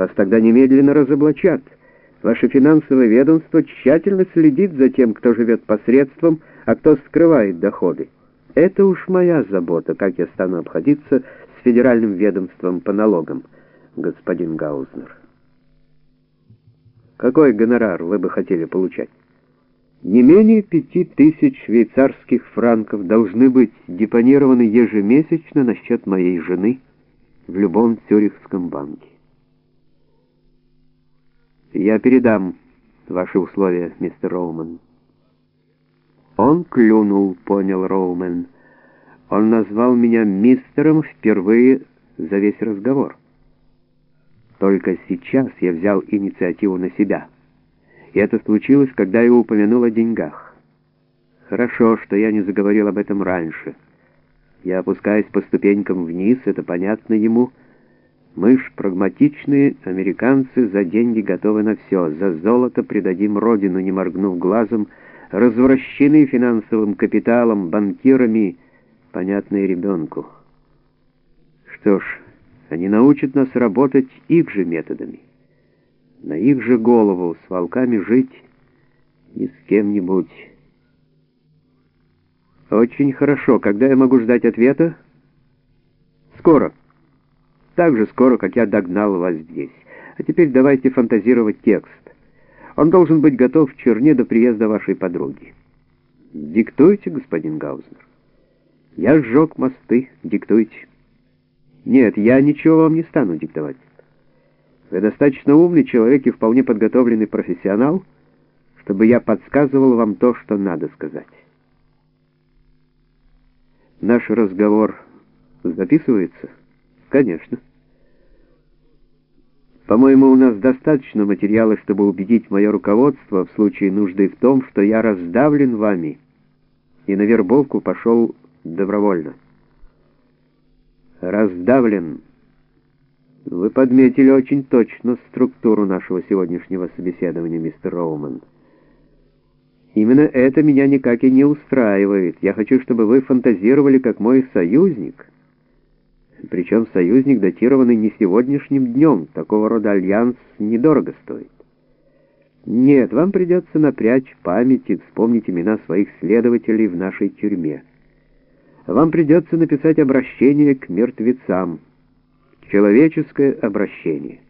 Вас тогда немедленно разоблачат. Ваше финансовое ведомство тщательно следит за тем, кто живет посредством, а кто скрывает доходы. Это уж моя забота, как я стану обходиться с федеральным ведомством по налогам, господин Гаузнер. Какой гонорар вы бы хотели получать? Не менее пяти тысяч швейцарских франков должны быть депонированы ежемесячно на счет моей жены в любом цюрихском банке. Я передам ваши условия, мистер Роуман. Он клюнул, понял Роумен. Он назвал меня мистером впервые за весь разговор. Только сейчас я взял инициативу на себя. И это случилось, когда я упомянул о деньгах. Хорошо, что я не заговорил об этом раньше. Я опускаюсь по ступенькам вниз, это понятно ему. Мы ж прагматичные американцы, за деньги готовы на все. За золото предадим родину, не моргнув глазом, развращены финансовым капиталом, банкирами, понятные ребенку. Что ж, они научат нас работать их же методами на их же голову с волками жить и с кем-нибудь. Очень хорошо. Когда я могу ждать ответа? Скоро. Так же скоро, как я догнал вас здесь. А теперь давайте фантазировать текст. Он должен быть готов в черне до приезда вашей подруги. Диктуйте, господин Гаузнер. Я сжег мосты. Диктуйте. Нет, я ничего вам не стану диктовать. Вы достаточно умный человек и вполне подготовленный профессионал, чтобы я подсказывал вам то, что надо сказать. Наш разговор записывается? Конечно. По-моему, у нас достаточно материала, чтобы убедить мое руководство в случае нужды в том, что я раздавлен вами и на вербовку пошел добровольно. Раздавлен вы подметили очень точно структуру нашего сегодняшнего собеседования, мистер Роуман. Именно это меня никак и не устраивает. Я хочу, чтобы вы фантазировали как мой союзник. Причем союзник, датированный не сегодняшним днем. Такого рода альянс недорого стоит. Нет, вам придется напрячь память и вспомнить имена своих следователей в нашей тюрьме. Вам придется написать обращение к мертвецам человеческое обращение,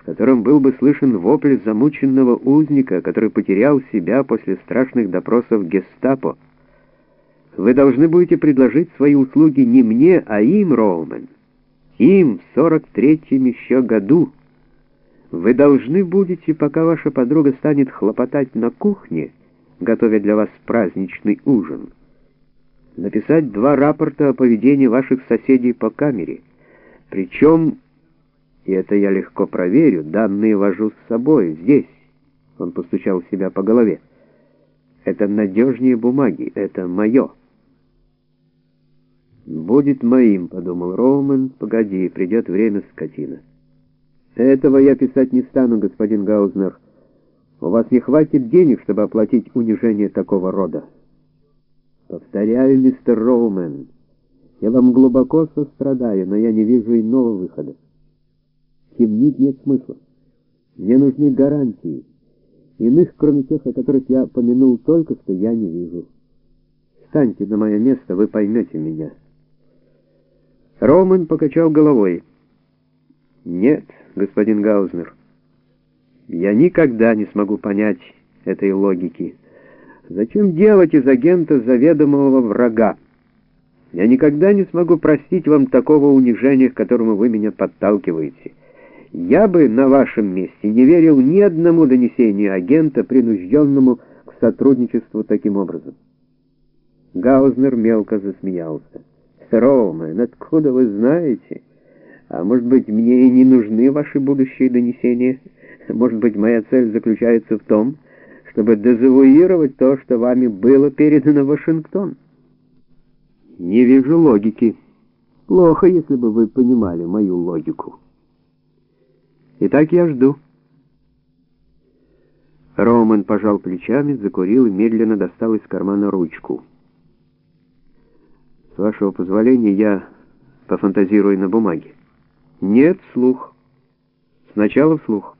в котором был бы слышен вопль замученного узника, который потерял себя после страшных допросов гестапо. Вы должны будете предложить свои услуги не мне, а им, Роумен. Им в 43-м еще году. Вы должны будете, пока ваша подруга станет хлопотать на кухне, готовя для вас праздничный ужин, написать два рапорта о поведении ваших соседей по камере — причем, и это я легко проверю, данные вожу с собой, здесь. Он постучал себя по голове. Это надежнее бумаги, это мое. «Будет моим», — подумал Роуман. «Погоди, придет время, скотина». «Этого я писать не стану, господин Гаузнер. У вас не хватит денег, чтобы оплатить унижение такого рода». «Повторяю, мистер Роумен». Я вам глубоко сострадаю, но я не вижу иного выхода. Темнить нет смысла. Мне нужны гарантии. Иных, кроме тех, о которых я помянул только что, я не вижу. Встаньте на мое место, вы поймете меня. Роман покачал головой. Нет, господин Гаузнер, я никогда не смогу понять этой логики. Зачем делать из агента заведомого врага? Я никогда не смогу простить вам такого унижения, к которому вы меня подталкиваете. Я бы на вашем месте не верил ни одному донесению агента, принужденному к сотрудничеству таким образом. Гаузнер мелко засмеялся. «Роумен, откуда вы знаете? А может быть, мне и не нужны ваши будущие донесения? Может быть, моя цель заключается в том, чтобы дезавуировать то, что вами было передано в Вашингтон?» Не вижу логики. Плохо, если бы вы понимали мою логику. Итак, я жду. Роман пожал плечами, закурил и медленно достал из кармана ручку. С вашего позволения, я пофантазирую на бумаге. Нет, слух. Сначала вслух.